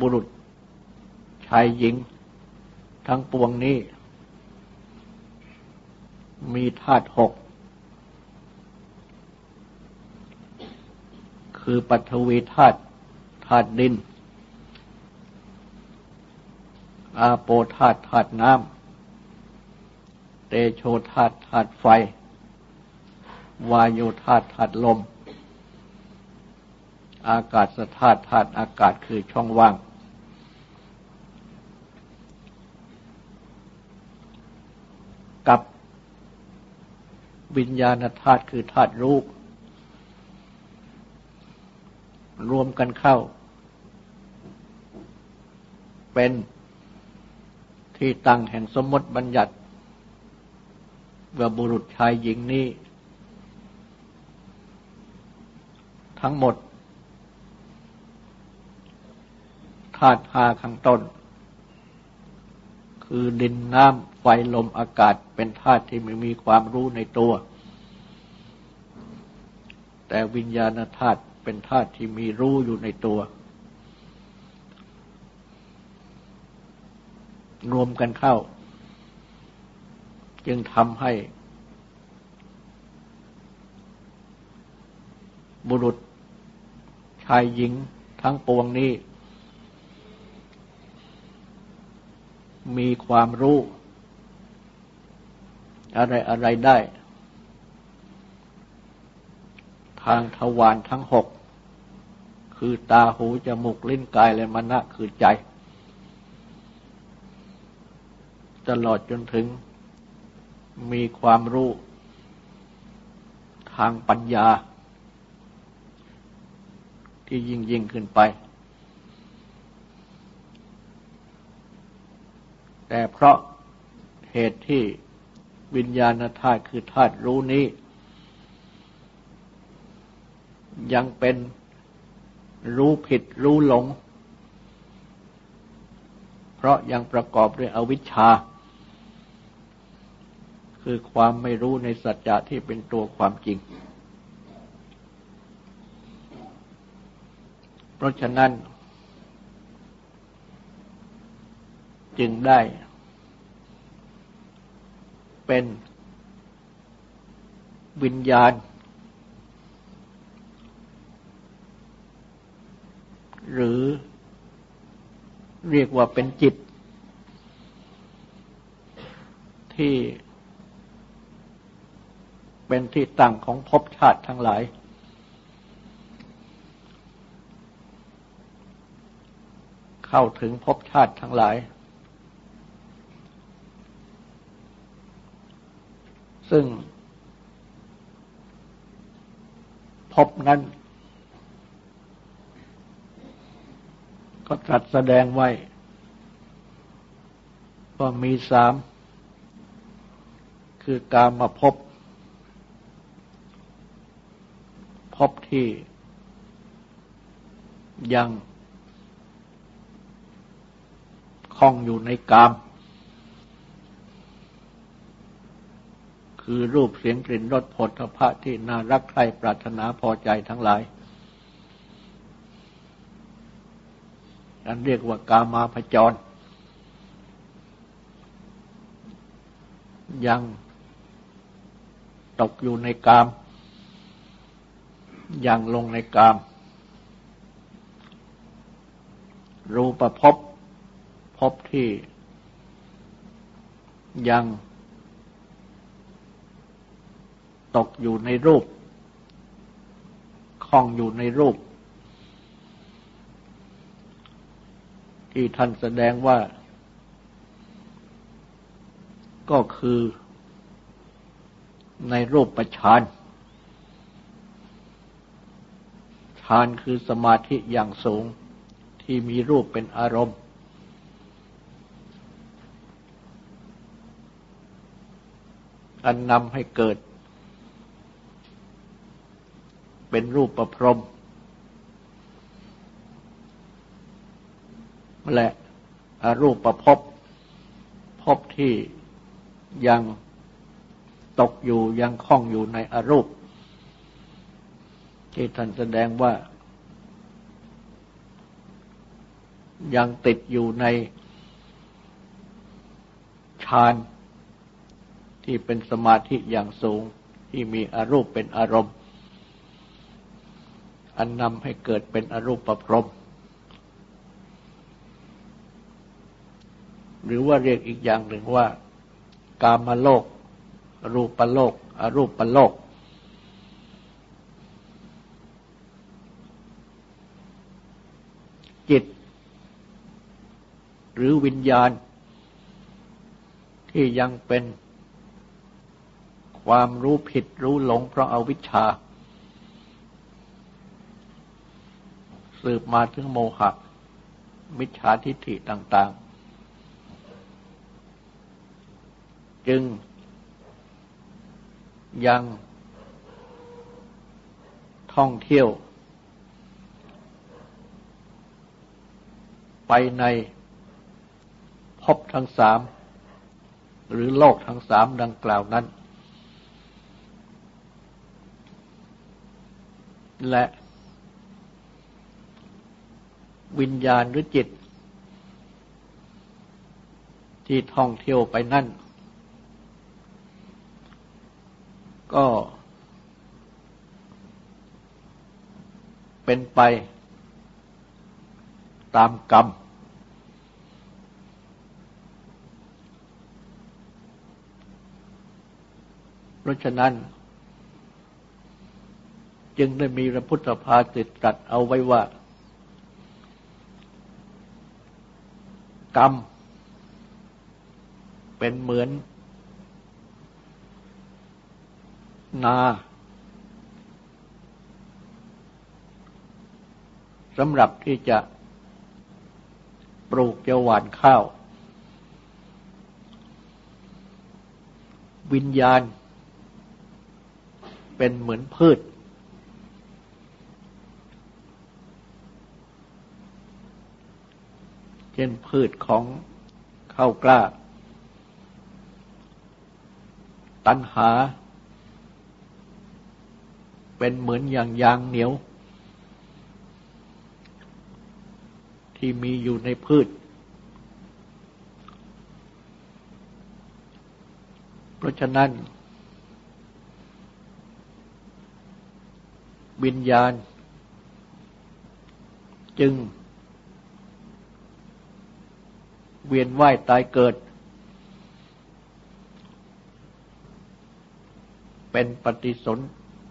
บุรุษ ชายหญิง ทั้งปวงนี้ มีธาตุหก คือปัทวีธาตุธาตุดิน อาโปธาตุธาตุน้ำ เตโชธาตุธาตุไฟ วายโยธาตุธาตุลม อากาศธาตุธาตุอากาศคือช่องว่าง กับวิญญาณธาตุคือธาตุรูป รวมกันเข้า เป็นที่ตั้งแห่งสมมติบัญญัติว่าบุรุษชายหญิงนี้ ทั้งหมดธาตุหาข้างต้น คือดินน้ำไฟลมอากาศเป็นธาตุที่ไม่มีความรู้ในตัว แต่วิญญาณธาตุเป็นธาตุที่มีรู้อยู่ในตัว รวมกันเข้า จึงทำให้ บุรุษชายหญิงทั้งปวงนี้ มีความรู้ อะไรอะไรได้ ทางทวารทั้งหก คือตาหูจมูกลิ้นกายและมณะคือใจ ตลอดจนถึงมีความรู้ ทางปัญญา ที่ยิ่งยิ่งขึ้นไป แต่เพราะเหตุที่วิญญาณธาตุคือธาตุรู้นี้ ยังเป็นรู้ผิดรู้หลง เพราะยังประกอบด้วยอวิชชา คือความไม่รู้ในสัจจะที่เป็นตัวความจริง เพราะฉะนั้น จึงได้ เป็นวิญญาณ หรือเรียกว่าเป็นจิต ที่เป็นที่ตั้งของภพชาติทั้งหลาย เข้าถึงภพชาติทั้งหลาย ซึ่งพบนั้น ก็ตรัสแสดงไว้ ว่ามีสาม คือการมาพบ พบที่ยังคล้องอยู่ในกาม คือรูปเสียงกลิ่นรสผลทพะที่น่ารักใคร่ปรารถนาพอใจทั้งหลาย อันเรียกว่ากามาพจร ยังตกอยู่ในกาม ยังลงในกาม รูปภพภพที่ยัง ตกอยู่ในรูปคล้องอยู่ในรูป ที่ท่านแสดงว่า ก็คือในรูปประชานฌานคือสมาธิอย่างสูงที่มีรูปเป็นอารมณ์ อันนำให้เกิด เป็นรูปประพรมและอรูปประพบพบที่ยังตกอยู่ยังคล้องอยู่ในอรูป ที่ท่านแสดงว่า ยังติดอยู่ในฌานที่เป็นสมาธิอย่างสูงที่มีอรูปเป็นอารมณ์ อันนำให้เกิดเป็นอรูปประพรมหรือว่าเรียกอีกอย่างหนึ่งว่า กามโลก รูปโลก อรูปโลก จิต หรือวิญญาณ ที่ยังเป็นความรู้ผิดรู้หลงเพราะอาวิชชา สืบมาถึงโมหะ มิจฉาทิฏฐิต่าง ๆ จึงยังท่องเที่ยว ไปในพบทั้งสาม หรือโลกทั้งสามดังกล่าวนั้น และ วิญญาณหรือจิต ที่ท่องเที่ยวไปนั่น ก็เป็นไปตามกรรม เพราะฉะนั้น จึงได้มีพระพุทธภาสิตตรัสเอาไว้ว่า กรรม เป็นเหมือน นาสำหรับที่จะปลูกจะหว่านข้าว วิญญาณ เป็นเหมือนพืช เช่นพืชของข้าวกล้า ตันหา เป็นเหมือนอย่างยางเหนียว ที่มีอยู่ในพืช เพราะฉะนั้น วิญญาณ จึง เวียนว่ายตายเกิด เป็นปฏิสน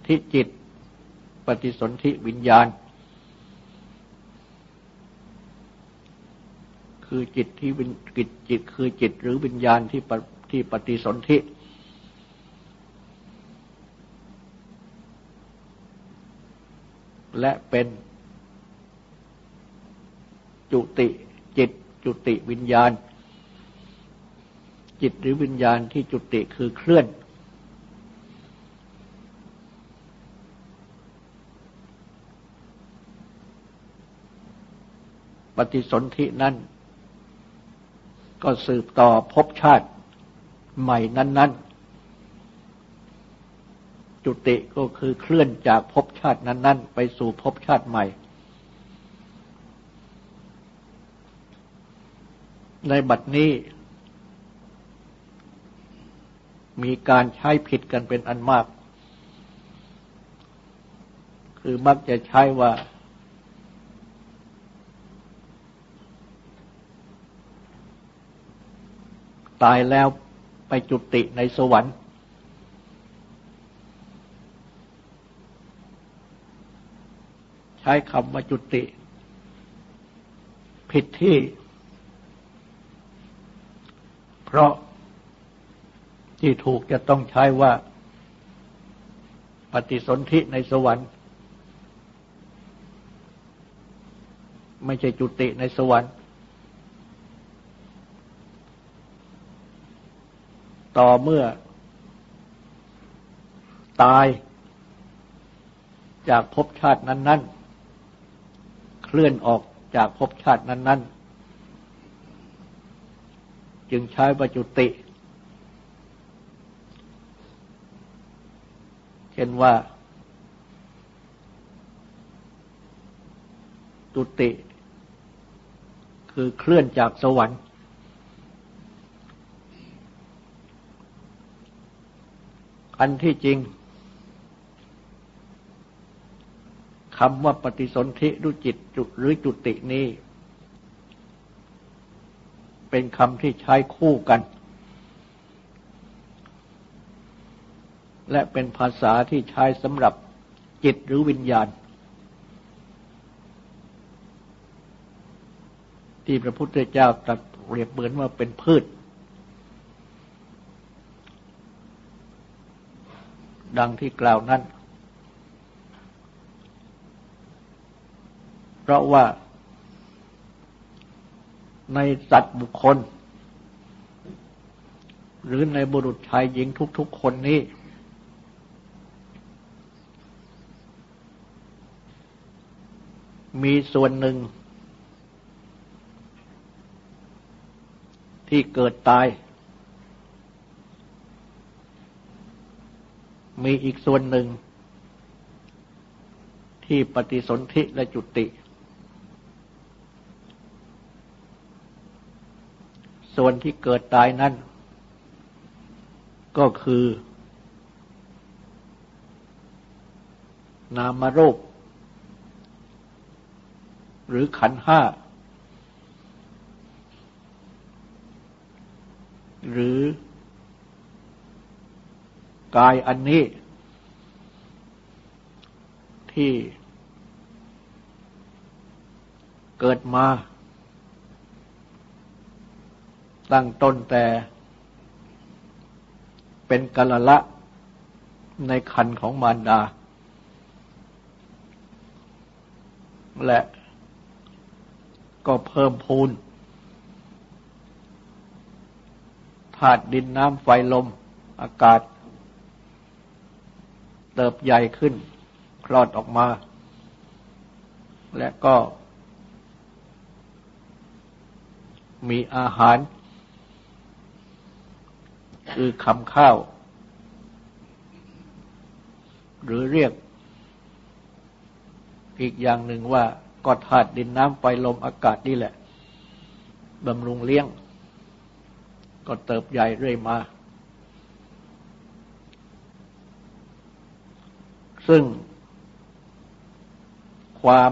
ธิจิต ปฏิสนธิวิญญาณ คือจิตที่วิญจิตจิตคือจิตหรือวิญญาณที่ที่ปฏิสนธิและเป็นจุติจิต จุติวิญญาณ จิตหรือวิญญาณที่จุติคือเคลื่อน ปฏิสนธินั้น ก็สืบต่อภพชาติใหม่นั้น ๆ จุติก็คือเคลื่อนจากภพชาตินั้น ๆ ไปสู่ภพชาติใหม่ ในบัดนี้ มีการใช้ผิดกันเป็นอันมาก คือมักจะใช้ว่า ตายแล้วไปจุติในสวรรค์ ใช้คำว่าจุติ ผิดที่ เพราะที่ถูกจะต้องใช้ว่าปฏิสนธิในสวรรค์ ไม่ใช่จุติในสวรรค์ ต่อเมื่อ ตายจากภพชาตินั้น ๆ เคลื่อนออกจากภพชาตินั้น ๆ จึงใช้ปัจจุติ เช่นว่า จุติ คือเคลื่อนจากสวรรค์ อันที่จริงคำว่าปฏิสนธิรุจิตจุหรือจุตินี้ เป็นคำที่ใช้คู่กัน และเป็นภาษาที่ใช้สำหรับจิตหรือวิญญาณ ที่พระพุทธเจ้าตรัสเปรียบเหมือนว่าเป็นพืช ดังที่กล่าวนั้น เพราะว่า ในสัตว์บุคคล หรือในบุรุษชายหญิงทุกๆคนนี้ มีส่วนหนึ่ง ที่เกิดตาย มีอีกส่วนหนึ่ง ที่ปฏิสนธิและจุติ ส่วนที่เกิดตายนั้น ก็คือ นามรูป หรือขันห้า หรือกายอันนี้ ที่เกิดมา ตั้งต้นแต่เป็นกละละในคันของมารดา และก็เพิ่มพูนธาตุดินน้ำไฟลมอากาศ เติบใหญ่ขึ้น คลอดออกมา และก็มีอาหาร คือคำข้าว หรือเรียก อีกอย่างหนึ่งว่าก็ธาตุดินน้ำไฟลมอากาศนี่แหละบำรุงเลี้ยง ก็เติบใหญ่เรื่อยมา ซึ่งความ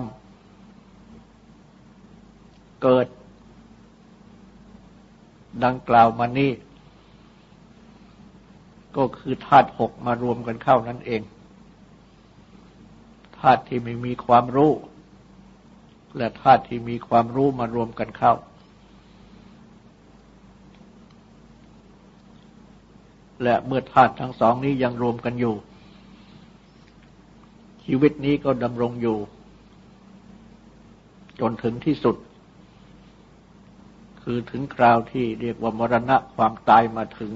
เกิดดังกล่าวมานี้ ก็คือธาตุหกมารวมกันเข้านั่นเองธาตุที่ไม่มีความรู้ และธาตุที่มีความรู้มารวมกันเข้า และเมื่อธาตุทั้งสองนี้ยังรวมกันอยู่ ชีวิตนี้ก็ดำรงอยู่ จนถึงที่สุด คือถึงคราวที่เรียกว่ามรณะความตายมาถึง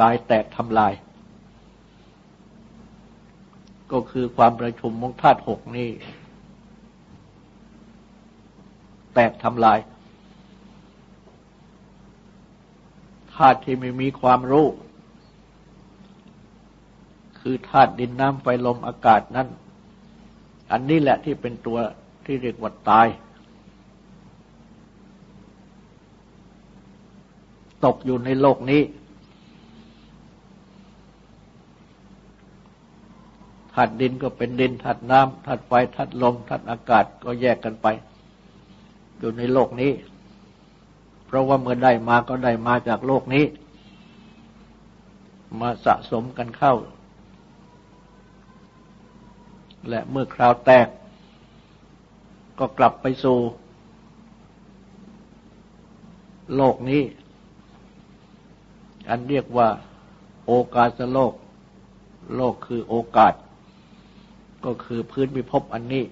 กายแตกทำลาย ก็คือความประชุมของธาตุหกนี้แตกทำลายธาตุที่ไม่มีความรู้ คือธาตุดินน้ำไฟลมอากาศนั้นอันนี้แหละที่เป็นตัวที่เรียกว่าตาย ตกอยู่ในโลกนี้ ธาตุดินก็เป็นดินธาตุน้ำธาตุไฟธาตุลมธาตุอากาศก็แยกกันไป อยู่ในโลกนี้ เพราะว่าเมื่อได้มาก็ได้มาจากโลกนี้ มาสะสมกันเข้า และเมื่อคราวแตก ก็กลับไปสู่โลกนี้ อันเรียกว่าโอกาสโลก โลกคือโอกาส ก็คือพื้นพิภพอันนี้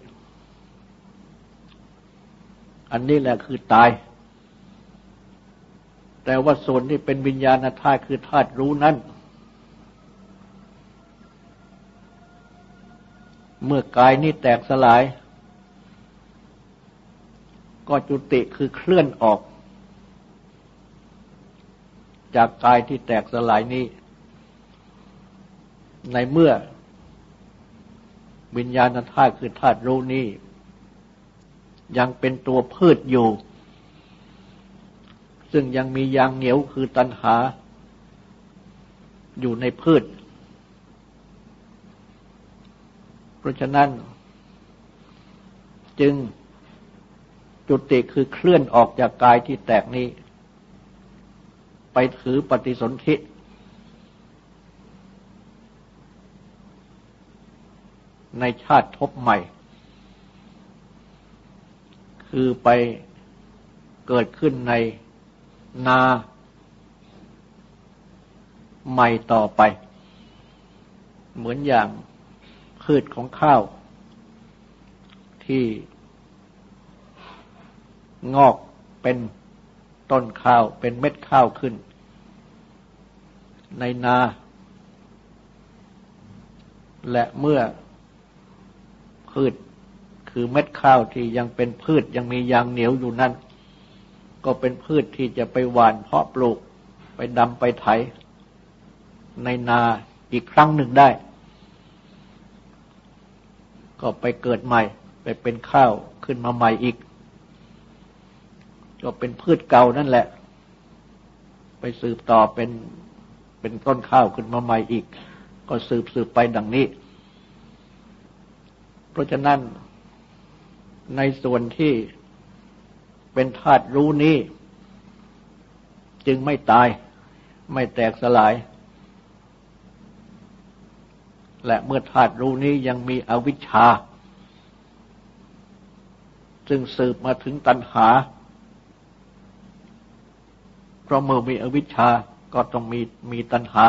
อันนี้แหละคือตาย แต่ว่าส่วนที่เป็นวิญญาณธาตุคือธาตุรู้นั้น เมื่อกายนี้แตกสลาย ก็จุติคือเคลื่อนออก จากกายที่แตกสลายนี้ ในเมื่อ วิญญาณธาตุคือธาตุรู้นี้ยังเป็นตัวพืชอยู่ ซึ่งยังมียางเหนียวคือตัณหา อยู่ในพืช เพราะฉะนั้น จึงจุติคือเคลื่อนออกจากกายที่แตกนี้ ไปถือปฏิสนธิ ในชาติทบใหม่ คือไปเกิดขึ้นในนาใหม่ต่อไป เหมือนอย่างพืชของข้าว ที่งอกเป็นต้นข้าวเป็นเม็ดข้าวขึ้น ในนา และเมื่อ พืช คือเม็ดข้าวที่ยังเป็นพืชยังมียางเหนียวอยู่นั่น ก็เป็นพืชที่จะไปหว่านเพาะปลูกไปดำไปไถ ในนาอีกครั้งหนึ่งได้ ก็ไปเกิดใหม่ ไปเป็นข้าวขึ้นมาใหม่อีก ก็เป็นพืชเก่านั่นแหละ ไปสืบต่อเป็นเป็นต้นข้าวขึ้นมาใหม่อีก ก็สืบสืบไปดังนี้ เพราะฉะนั้นในส่วนที่เป็นธาตุรู้นี้ จึงไม่ตาย ไม่แตกสลาย และเมื่อธาตุรู้นี้ยังมีอวิชชา ซึ่งสืบมาถึงตัณหา เพราะเมื่อมีอวิชชาก็ต้องมีมีตัณหา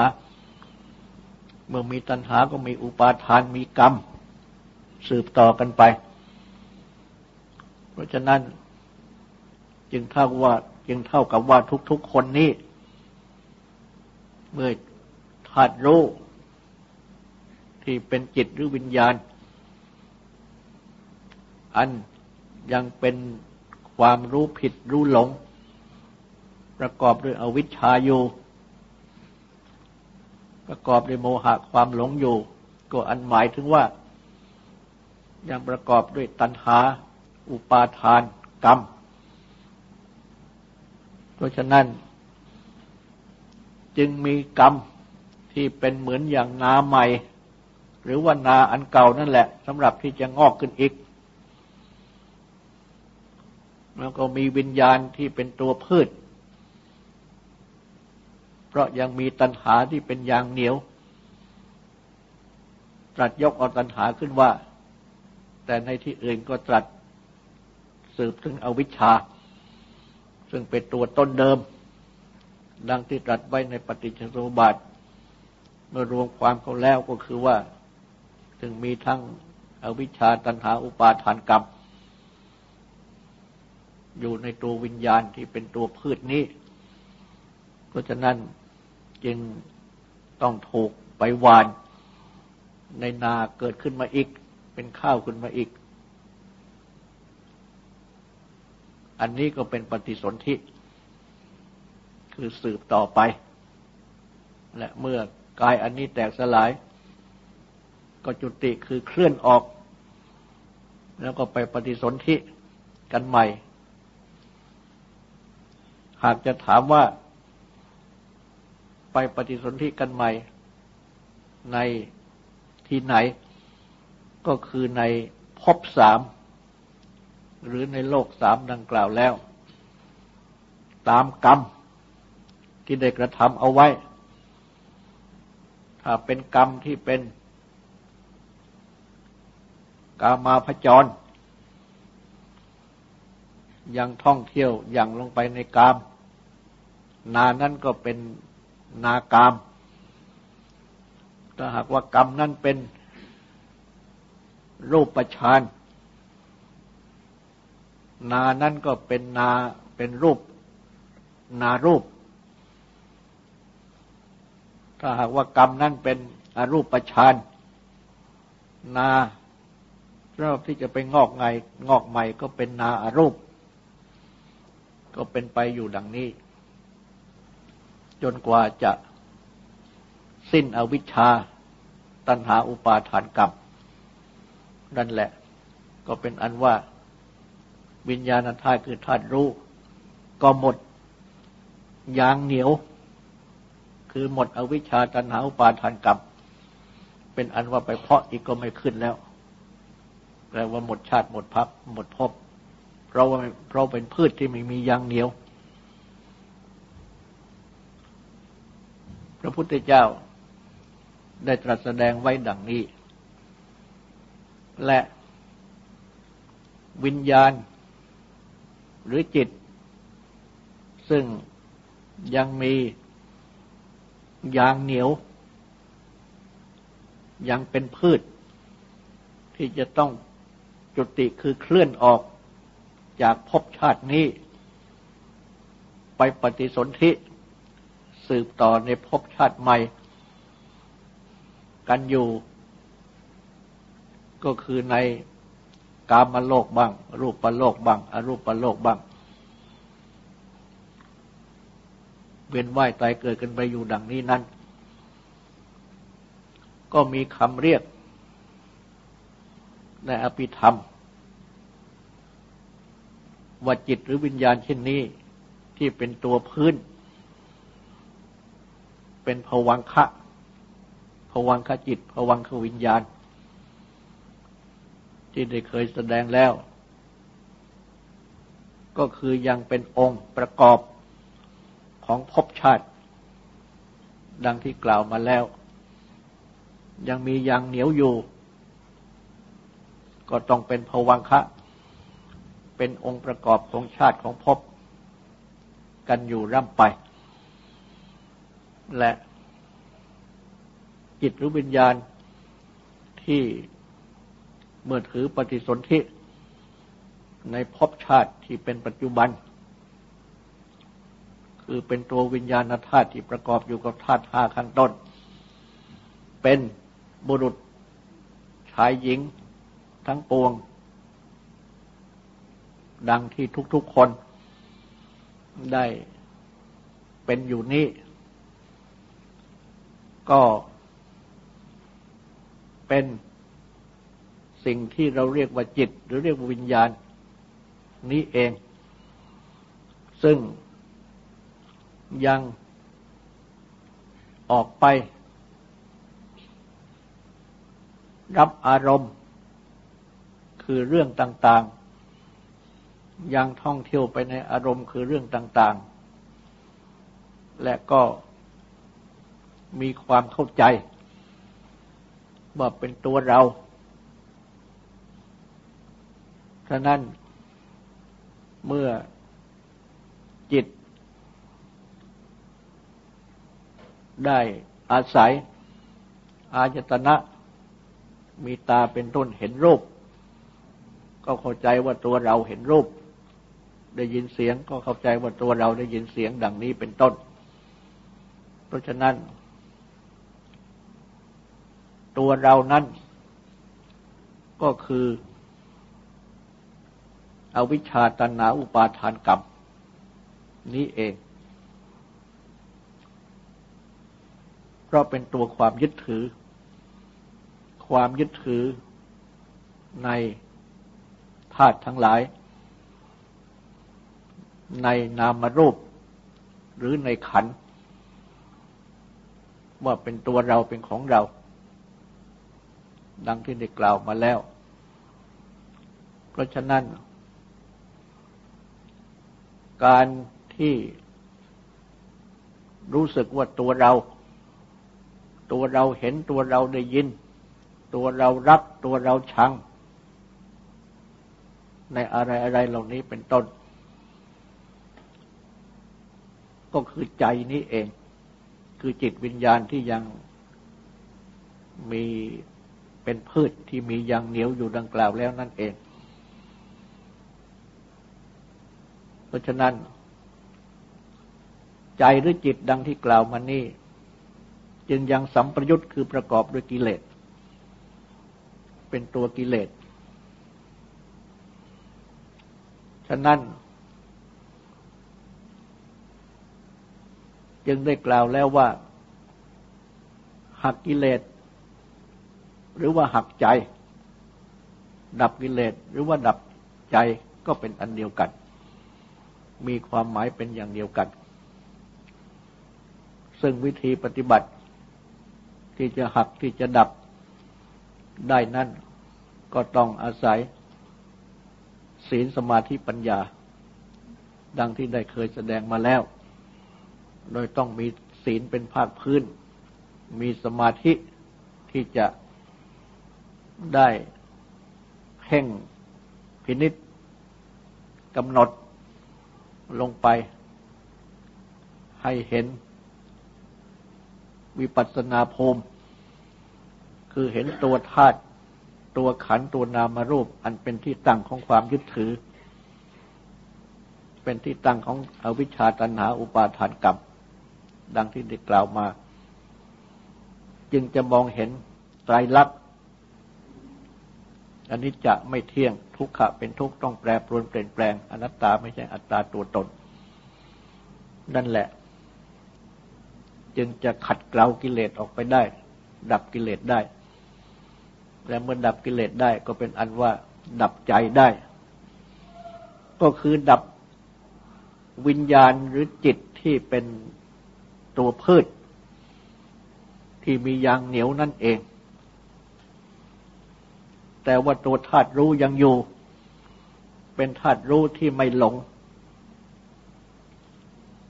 เมื่อมีตัณหาก็มีอุปาทานมีกรรม สืบต่อกันไป เพราะฉะนั้น จึงเท่าว่าจึงเท่ากับว่าทุกๆคนนี้ เมื่อธาตุรู้ที่เป็นจิตหรือวิญญาณ อันยังเป็นความรู้ผิดรู้หลง ประกอบด้วยอวิชชาอยู่ ประกอบด้วยโมหะความหลงอยู่ ก็อันหมายถึงว่า ยังประกอบด้วยตัณหา อุปาทานกรรม เพราะฉะนั้นจึงมีกรรมที่เป็นเหมือนอย่างนาใหม่ หรือว่านาอันเก่านั่นแหละสำหรับที่จะงอกขึ้นอีก แล้วก็มีวิญญาณที่เป็นตัวพืช เพราะยังมีตัณหาที่เป็นยางเหนียวตรัสยกเอาตัณหาขึ้นว่า แต่ในที่อื่นก็ตรัสสืบถึงอวิชชา ซึ่งเป็นตัวต้นเดิม ดังที่ตรัสไว้ในปฏิจจสมุปบาท เมื่อรวมความเขาแล้วก็คือว่า ถึงมีทั้งอวิชชาตัณหาอุปาทานกรรม อยู่ในตัววิญญาณที่เป็นตัวพืชนี้ เพราะฉะนั้นจึงต้องถูกไปวานในนาเกิดขึ้นมาอีก เป็นข้าวขึ้นมาอีก อันนี้ก็เป็นปฏิสนธิ คือสืบต่อไป และเมื่อกายอันนี้แตกสลาย ก็จุติคือเคลื่อนออก แล้วก็ไปปฏิสนธิกันใหม่ หากจะถามว่าไปปฏิสนธิกันใหม่ในที่ไหน ก็คือในภพสาม หรือในโลกสามดังกล่าวแล้ว ตามกรรมที่ได้กระทำเอาไว้ ถ้าเป็นกรรมที่เป็นกามาพจร ยังท่องเที่ยวย่างลงไปในกาม นานั้นก็เป็นนากาม ถ้าหากว่ากรรมนั้นเป็น รูปประชานนานั่นก็เป็นนาเป็นรูป นารูป ถ้าหากว่ากรรมนั่นเป็นอรูปประชานนาเริ่มที่จะไปงอกไงงอกใหม่ก็เป็นนาอารูป ก็เป็นไปอยู่ดังนี้ จนกว่าจะสิ้นอวิชชา ตัณหาอุปาทานกรรม นั่นแหละ ก็เป็นอันว่าวิญญาณธาตุคือธาตุรู้ ก็หมดยางเหนียว คือหมดอวิชชาตันหาอุปาทานกรรมเป็นอันว่าไปเพาะอีกก็ไม่ขึ้นแล้วแปลว่าหมดชาติหมดพักหมดภพเพราะว่าเพราะเป็นพืชที่ไม่มียางเหนียว พระพุทธเจ้าได้ตรัสแสดงไว้ดังนี้ และวิญญาณ หรือจิต ซึ่งยังมียางเหนียว ยังเป็นพืช ที่จะต้องจุติคือเคลื่อนออกจากภพชาตินี้ ไปปฏิสนธิสืบต่อในภพชาติใหม่ กันอยู่ ก็คือในกามโลกบ้าง รูปโลกบ้าง อรูปโลกบ้าง เวียนว่ายตายเกิดกันไปอยู่ดังนี้นั้น ก็มีคำเรียก ในอภิธรรมว่าจิตหรือวิญญาณเช่นนี้ที่เป็นตัวพื้น เป็นภวังคะภวังคะจิตภวังควิญญาณ ที่ได้เคยแสดงแล้ว ก็คือยังเป็นองค์ประกอบของภพชาติ ดังที่กล่าวมาแล้ว ยังมียังเหนียวอยู่ ก็ต้องเป็นภวังคะ เป็นองค์ประกอบของชาติของภพกันอยู่ร่ำไป และจิตรือวิญญาณที่ เมื่อถือปฏิสนธิในภพชาติที่เป็นปัจจุบัน คือเป็นตัววิญญาณธาตุที่ประกอบอยู่กับธาตุห้าขันต้น เป็นบุรุษชายหญิงทั้งปวง ดังที่ทุกๆคนได้เป็นอยู่นี้ ก็เป็น สิ่งที่เราเรียกว่าจิต หรือเรียกว่าวิญญาณ นี้เอง ซึ่งยังออกไป รับอารมณ์ คือเรื่องต่าง ๆ ยังท่องเที่ยวไปในอารมณ์คือเรื่องต่าง ๆ และก็มีความเข้าใจ ว่าเป็นตัวเรา ฉะนั้นเมื่อจิต ได้อาศัย อาจตนะ มีตาเป็นต้นเห็นรูป ก็เข้าใจว่าตัวเราเห็นรูป ได้ยินเสียงก็เข้าใจว่าตัวเราได้ยินเสียงดังนี้เป็นต้น เพราะฉะนั้น ตัวเรานั้นก็คือ อวิชชาตันหาอุปาทานกรรม นี้เอง เพราะเป็นตัวความยึดถือ ความยึดถือในธาตุทั้งหลาย ในนามรูป หรือในขัน ว่าเป็นตัวเราเป็นของเรา ดังที่ได้กล่าวมาแล้ว เพราะฉะนั้น การที่รู้สึกว่าตัวเรา ตัวเราเห็นตัวเราได้ยิน ตัวเรารักตัวเราชัง ในอะไรอะไรเหล่านี้เป็นต้น ก็คือใจนี้เอง คือจิตวิญญาณที่ยังมีเป็นพืชที่มียังเหนียวอยู่ดังกล่าวแล้วนั่นเอง ราะฉะนั้น ใจหรือจิตดังที่กล่าวมานี้ จึงยังสัมประยุทธ์คือประกอบด้วยกิเลส เป็นตัวกิเลส ฉะนั้น จึงได้กล่าวแล้วว่า หักกิเลส หรือว่าหักใจ ดับกิเลส หรือว่าดับใจก็เป็นอันเดียวกัน มีความหมายเป็นอย่างเดียวกัน ซึ่งวิธีปฏิบัติที่จะหักที่จะดับได้นั้นก็ต้องอาศัย ศีลสมาธิปัญญา ดังที่ได้เคยแสดงมาแล้ว โดยต้องมีศีลเป็นภาคพื้น มีสมาธิที่จะได้เพ่งพินิษกำหนด ลงไป ให้เห็น วิปัสสนาภูมิ คือเห็นตัวธาตุตัวขันตัวนามารูป อันเป็นที่ตั้งของความยึดถือ เป็นที่ตั้งของอวิชชาตันหาอุปาทานกรรมดังที่ได้กล่าวมา จึงจะมองเห็นไตรลักษณ์ อันนี้จะไม่เที่ยงทุกขะเป็นทุกข์ต้องแปรปรวนเปลี่ยนแปลงอนัตตาไม่ใช่อัตตาตัวตน นั่นแหละ จึงจะขัดเกลากิเลสออกไปได้ ดับกิเลสได้ และเมื่อดับกิเลสได้ก็เป็นอันว่า ดับใจได้ ก็คือดับวิญญาณหรือจิตที่เป็นตัวพืช ที่มียางเหนียวนั่นเอง แต่ว่าตัวธาตุรู้ยังอยู่ เป็นธาตุรู้ที่ไม่หลง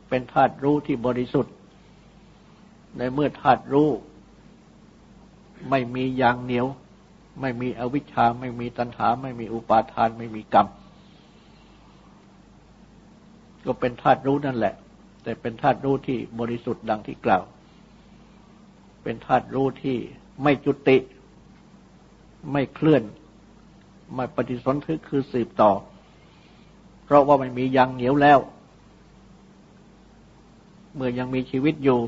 เป็นธาตุรู้ที่บริสุทธิ์ ในเมื่อธาตุรู้ ไม่มียางเหนียว ไม่มีอวิชชา ไม่มีตัณหา ไม่มีอุปาทาน ไม่มีกรรม ก็เป็นธาตุรู้นั่นแหละ แต่เป็นธาตุรู้ที่บริสุทธิ์ดังที่กล่าว เป็นธาตุรู้ที่ไม่จุติ ไม่เคลื่อนไม่ปฏิสนธิคือสืบต่อ เพราะว่ามันมียังเหนียวแล้ว เมื่อยังมีชีวิตอยู่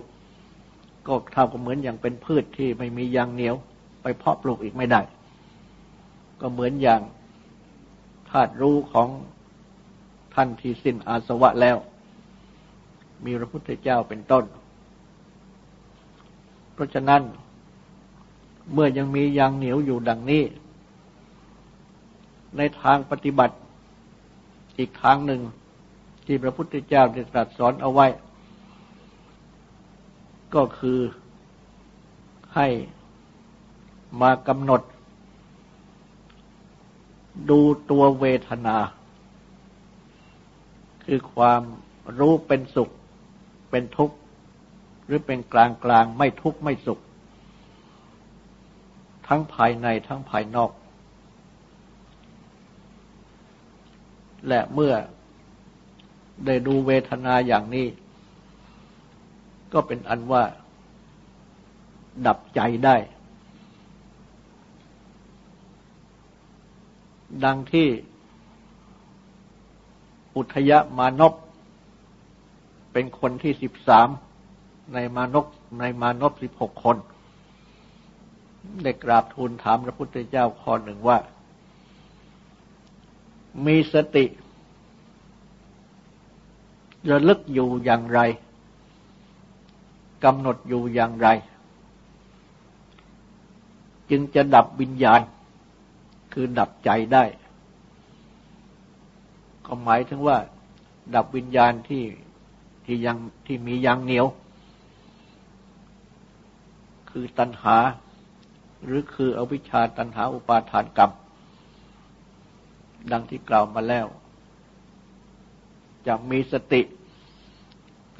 ก็เท่ากับเหมือนอย่างเป็นพืชที่ไม่มียางเหนียว ไปเพาะปลูกอีกไม่ได้ ก็เหมือนอย่างธาตุรู้ของท่านที่สิ้นอาสวะแล้ว มีพระพุทธเจ้าเป็นต้น เพราะฉะนั้น เมื่อยังมียางเหนียวอยู่ดังนี้ ในทางปฏิบัติอีกทางหนึ่งที่พระพุทธเจ้าได้ตรัสสอนเอาไว้ ก็คือให้มากำหนด ดูตัวเวทนา คือความรู้เป็นสุข เป็นทุกข์ หรือเป็นกลางกลางไม่ทุกข์ไม่สุข ทั้งภายในทั้งภายนอก และเมื่อได้ดูเวทนาอย่างนี้ ก็เป็นอันว่า ดับใจได้ ดังที่อุทยมานพเป็นคนที่สิบสามในมานพในมานพสิบหกคน ได้กราบทูลถามพระพุทธเจ้าข้อหนึ่งว่า มีสติระลึกอยู่อย่างไรกำหนดอยู่อย่างไร จึงจะดับวิญญาณ คือดับใจได้ ก็หมายถึงว่า ดับวิญญาณที่ที่ยังที่มียังเหนียว คือตัณหา หรือคืออวิชชาตันหาอุปาทานกรรม ดังที่กล่าวมาแล้ว จะมีสติ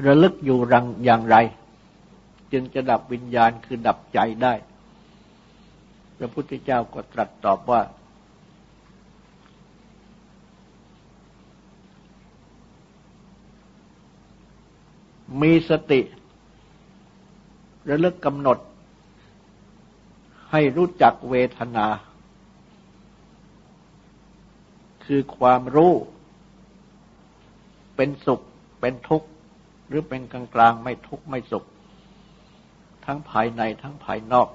ระลึกอยู่รังอย่างไร จึงจะดับวิญญาณคือดับใจได้ พระพุทธเจ้าก็ตรัสตอบว่า มีสติ ระลึกกำหนด ให้รู้จักเวทนา คือความรู้ เป็นสุขเป็นทุกข์ หรือเป็นกลางกลางไม่ทุกข์ไม่สุข ทั้งภายในทั้งภายนอก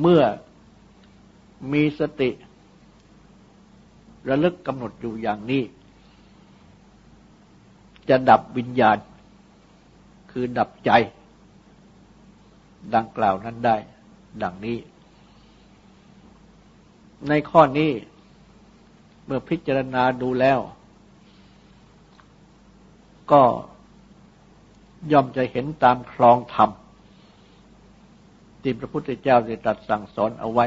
เมื่อมีสติ ระลึกกำหนดอยู่อย่างนี้ จะดับวิญญาณ คือดับใจ ดังกล่าวนั้นได้ ดังนี้ ในข้อนี้เมื่อพิจารณาดูแล้ว ก็ย่อมจะเห็นตามคลองธรรมที่พระพุทธเจ้าได้ตรัสสั่งสอนเอาไว้